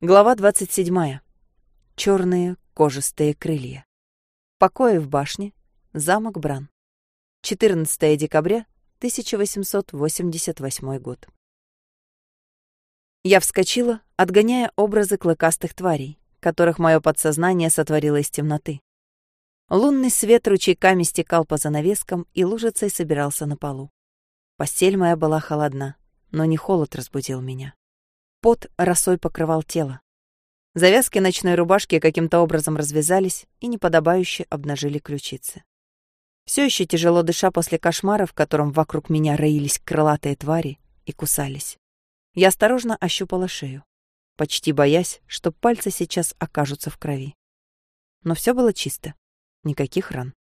Глава 27. Черные кожистые крылья. Покои в башне. Замок Бран. 14 декабря 1888 год. Я вскочила, отгоняя образы клыкастых тварей, которых мое подсознание сотворило из темноты. Лунный свет ручейками стекал по занавескам и лужицей собирался на полу. Постель моя была холодна, но не холод разбудил меня. Пот росой покрывал тело. Завязки ночной рубашки каким-то образом развязались и неподобающе обнажили ключицы. Все еще тяжело дыша после кошмара, в котором вокруг меня роились крылатые твари и кусались. Я осторожно ощупала шею, почти боясь, что пальцы сейчас окажутся в крови. Но все было чисто. Никаких ран.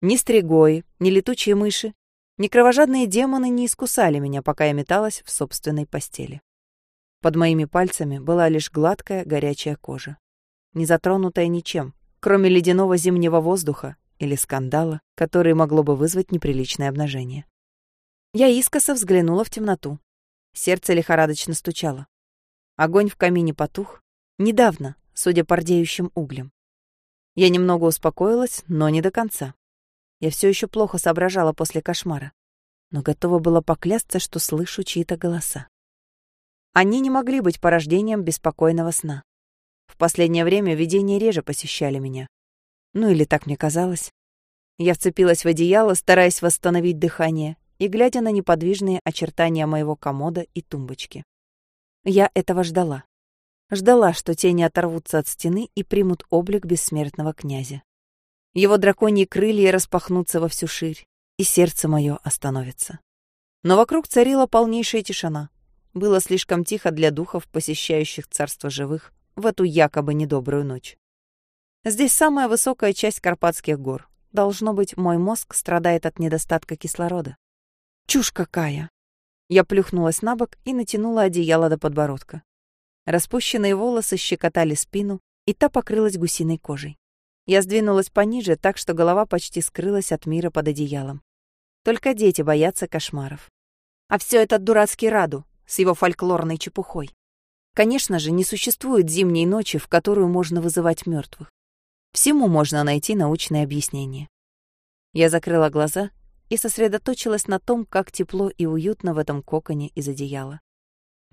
Ни стригои, ни летучие мыши, ни кровожадные демоны не искусали меня, пока я металась в собственной постели. Под моими пальцами была лишь гладкая, горячая кожа, не затронутая ничем, кроме ледяного зимнего воздуха или скандала, который могло бы вызвать неприличное обнажение. Я искоса взглянула в темноту. Сердце лихорадочно стучало. Огонь в камине потух. Недавно, судя по рдеющим углям. Я немного успокоилась, но не до конца. Я все еще плохо соображала после кошмара, но готова была поклясться, что слышу чьи-то голоса. Они не могли быть порождением беспокойного сна. В последнее время видения реже посещали меня. Ну или так мне казалось. Я вцепилась в одеяло, стараясь восстановить дыхание и глядя на неподвижные очертания моего комода и тумбочки. Я этого ждала. Ждала, что тени оторвутся от стены и примут облик бессмертного князя. Его драконьи крылья распахнутся во всю ширь, и сердце мое остановится. Но вокруг царила полнейшая тишина было слишком тихо для духов, посещающих царство живых в эту якобы недобрую ночь. Здесь самая высокая часть Карпатских гор. Должно быть, мой мозг страдает от недостатка кислорода. Чушь какая! Я плюхнулась на бок и натянула одеяло до подбородка. Распущенные волосы щекотали спину, и та покрылась гусиной кожей. Я сдвинулась пониже, так что голова почти скрылась от мира под одеялом. Только дети боятся кошмаров. А все это дурацкий Раду, с его фольклорной чепухой. Конечно же, не существует зимней ночи, в которую можно вызывать мертвых. Всему можно найти научное объяснение. Я закрыла глаза и сосредоточилась на том, как тепло и уютно в этом коконе из одеяла.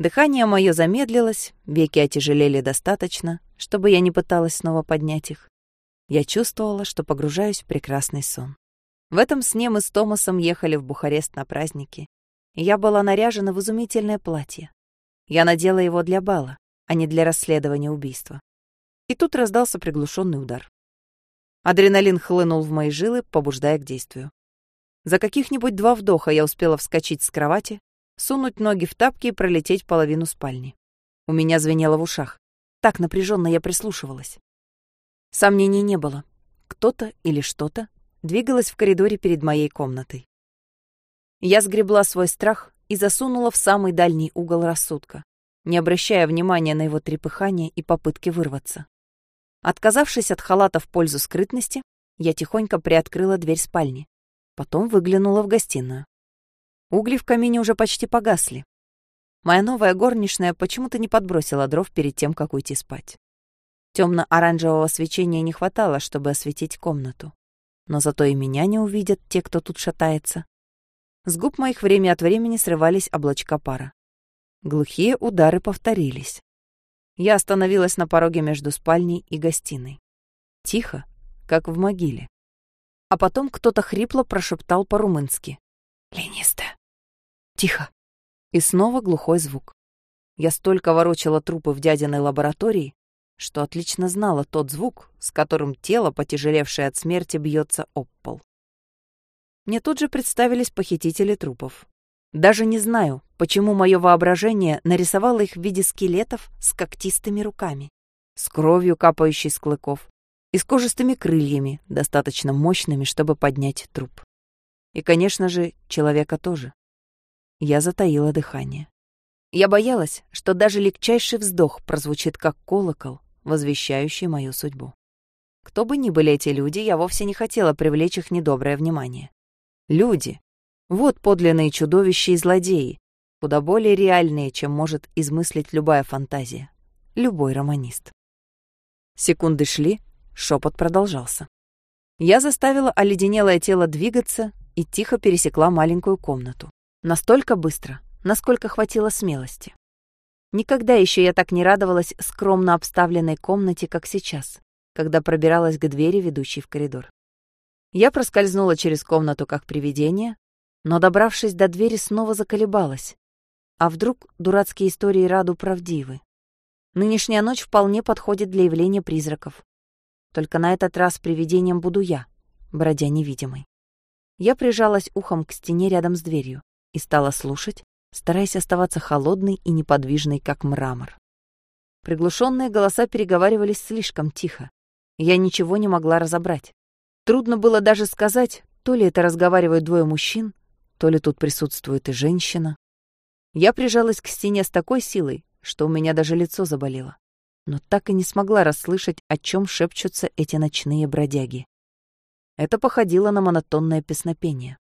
Дыхание мое замедлилось, веки отяжелели достаточно, чтобы я не пыталась снова поднять их. Я чувствовала, что погружаюсь в прекрасный сон. В этом сне мы с Томасом ехали в Бухарест на праздники, я была наряжена в изумительное платье. Я надела его для бала, а не для расследования убийства. И тут раздался приглушенный удар. Адреналин хлынул в мои жилы, побуждая к действию. За каких-нибудь два вдоха я успела вскочить с кровати, сунуть ноги в тапки и пролететь половину спальни. У меня звенело в ушах. Так напряженно я прислушивалась. Сомнений не было. Кто-то или что-то двигалось в коридоре перед моей комнатой. Я сгребла свой страх и засунула в самый дальний угол рассудка, не обращая внимания на его трепыхание и попытки вырваться. Отказавшись от халата в пользу скрытности, я тихонько приоткрыла дверь спальни. Потом выглянула в гостиную. Угли в камине уже почти погасли. Моя новая горничная почему-то не подбросила дров перед тем, как уйти спать. Темно-оранжевого свечения не хватало, чтобы осветить комнату. Но зато и меня не увидят те, кто тут шатается. С губ моих время от времени срывались облачка пара. Глухие удары повторились. Я остановилась на пороге между спальней и гостиной. Тихо, как в могиле. А потом кто-то хрипло прошептал по-румынски. «Лениста». Тихо. И снова глухой звук. Я столько ворочала трупы в дядиной лаборатории, что отлично знала тот звук, с которым тело, потяжелевшее от смерти, бьется об пол. Мне тут же представились похитители трупов. Даже не знаю, почему мое воображение нарисовало их в виде скелетов с когтистыми руками, с кровью, капающей с клыков, и с кожистыми крыльями, достаточно мощными, чтобы поднять труп. И, конечно же, человека тоже. Я затаила дыхание. Я боялась, что даже легчайший вздох прозвучит как колокол, возвещающий мою судьбу. Кто бы ни были эти люди, я вовсе не хотела привлечь их недоброе внимание. Люди. Вот подлинные чудовища и злодеи, куда более реальные, чем может измыслить любая фантазия, любой романист. Секунды шли, шепот продолжался. Я заставила оледенелое тело двигаться и тихо пересекла маленькую комнату. Настолько быстро, насколько хватило смелости. Никогда еще я так не радовалась скромно обставленной комнате, как сейчас, когда пробиралась к двери, ведущей в коридор. Я проскользнула через комнату как привидение, но, добравшись до двери, снова заколебалась. А вдруг дурацкие истории Раду правдивы? Нынешняя ночь вполне подходит для явления призраков. Только на этот раз привидением буду я, бродя невидимой. Я прижалась ухом к стене рядом с дверью и стала слушать, стараясь оставаться холодной и неподвижной, как мрамор. Приглушенные голоса переговаривались слишком тихо. Я ничего не могла разобрать. Трудно было даже сказать, то ли это разговаривают двое мужчин, то ли тут присутствует и женщина. Я прижалась к стене с такой силой, что у меня даже лицо заболело, но так и не смогла расслышать, о чем шепчутся эти ночные бродяги. Это походило на монотонное песнопение.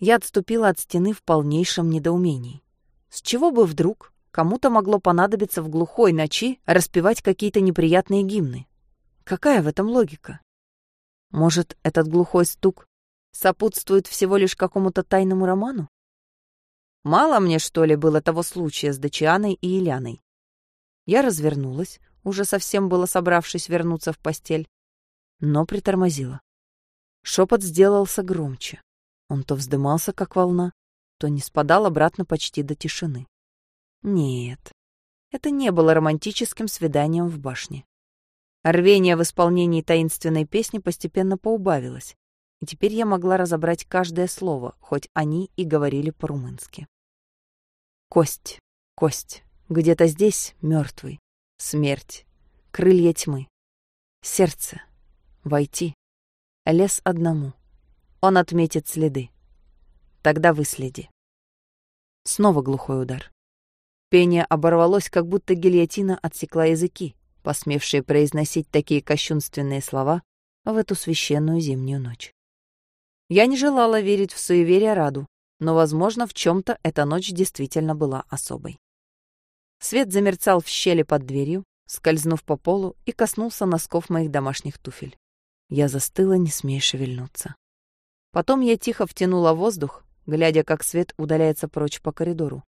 Я отступила от стены в полнейшем недоумении. С чего бы вдруг кому-то могло понадобиться в глухой ночи распевать какие-то неприятные гимны? Какая в этом логика? Может, этот глухой стук сопутствует всего лишь какому-то тайному роману? Мало мне, что ли, было того случая с Дачианой и Иляной? Я развернулась, уже совсем было собравшись вернуться в постель, но притормозила. Шепот сделался громче. Он то вздымался, как волна, то не спадал обратно почти до тишины. Нет, это не было романтическим свиданием в башне. Рвение в исполнении таинственной песни постепенно поубавилось, и теперь я могла разобрать каждое слово, хоть они и говорили по-румынски. Кость, кость, где-то здесь мертвый, смерть, крылья тьмы, сердце, войти, лес одному, он отметит следы. Тогда выследи. Снова глухой удар. Пение оборвалось, как будто гильотина отсекла языки, посмевшие произносить такие кощунственные слова в эту священную зимнюю ночь. Я не желала верить в суеверие Раду, но, возможно, в чем то эта ночь действительно была особой. Свет замерцал в щели под дверью, скользнув по полу и коснулся носков моих домашних туфель. Я застыла, не смея шевельнуться. Потом я тихо втянула воздух, глядя, как свет удаляется прочь по коридору,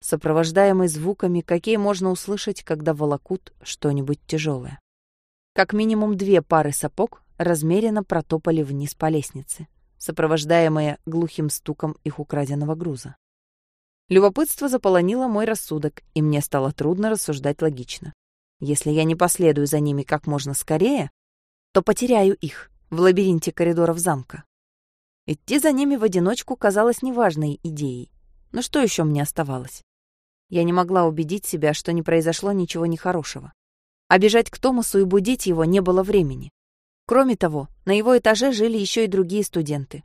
сопровождаемый звуками, какие можно услышать, когда волокут что-нибудь тяжелое. Как минимум две пары сапог размеренно протопали вниз по лестнице, сопровождаемые глухим стуком их украденного груза. Любопытство заполонило мой рассудок, и мне стало трудно рассуждать логично. Если я не последую за ними как можно скорее, то потеряю их в лабиринте коридоров замка. Идти за ними в одиночку казалось неважной идеей. Но что еще мне оставалось? Я не могла убедить себя, что не произошло ничего нехорошего. А бежать к Томасу и будить его не было времени. Кроме того, на его этаже жили еще и другие студенты.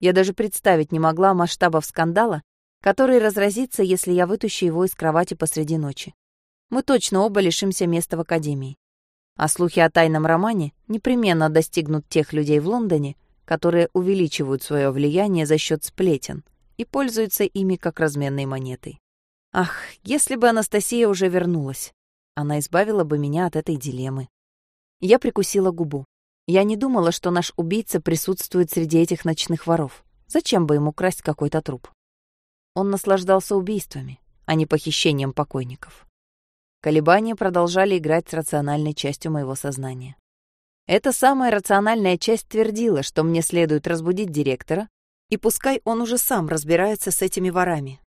Я даже представить не могла масштабов скандала, который разразится, если я вытащу его из кровати посреди ночи. Мы точно оба лишимся места в академии. А слухи о тайном романе непременно достигнут тех людей в Лондоне, которые увеличивают свое влияние за счет сплетен и пользуются ими как разменной монетой. Ах, если бы Анастасия уже вернулась, она избавила бы меня от этой дилеммы. Я прикусила губу. Я не думала, что наш убийца присутствует среди этих ночных воров. Зачем бы ему красть какой-то труп? Он наслаждался убийствами, а не похищением покойников. Колебания продолжали играть с рациональной частью моего сознания. Эта самая рациональная часть твердила, что мне следует разбудить директора, и пускай он уже сам разбирается с этими ворами.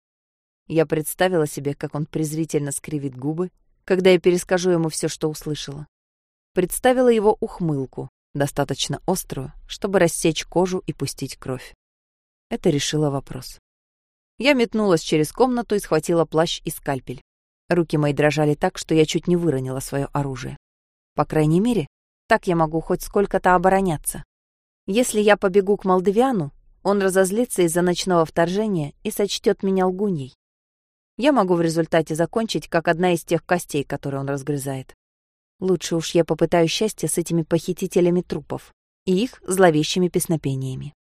Я представила себе, как он презрительно скривит губы, когда я перескажу ему все, что услышала. Представила его ухмылку, достаточно острую, чтобы рассечь кожу и пустить кровь. Это решило вопрос. Я метнулась через комнату и схватила плащ и скальпель. Руки мои дрожали так, что я чуть не выронила свое оружие. По крайней мере, так я могу хоть сколько-то обороняться. Если я побегу к Молдавиану, он разозлится из-за ночного вторжения и сочтет меня лгуньей. Я могу в результате закончить, как одна из тех костей, которые он разгрызает. Лучше уж я попытаю счастье с этими похитителями трупов и их зловещими песнопениями.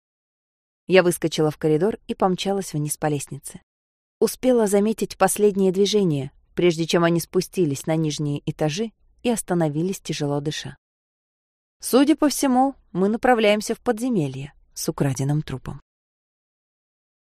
Я выскочила в коридор и помчалась вниз по лестнице. Успела заметить последнее движение, прежде чем они спустились на нижние этажи и остановились, тяжело дыша. Судя по всему, мы направляемся в подземелье с украденным трупом.